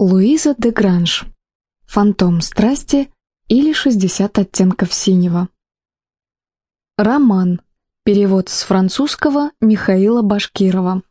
Луиза де Гранж. Фантом страсти или 60 оттенков синего. Роман. Перевод с французского Михаила Башкирова.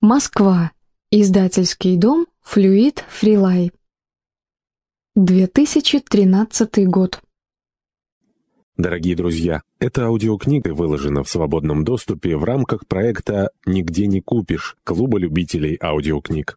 Москва. Издательский дом Флюид Фрилай. 2013 год. Дорогие друзья, эта аудиокнига выложена в свободном доступе в рамках проекта «Нигде не купишь» Клуба любителей аудиокниг.